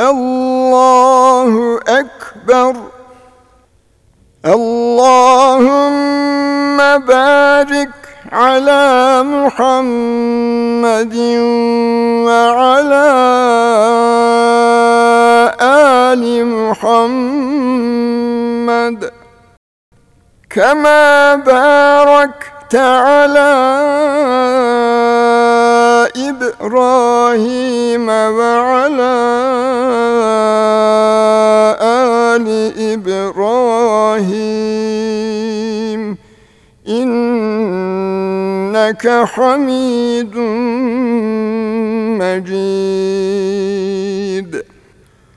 الله أكبر اللهم بارك على محمد وعلى آل محمد كما باركت على إبراهيم وعلى آل إبراهيم إنك حميد مجيد.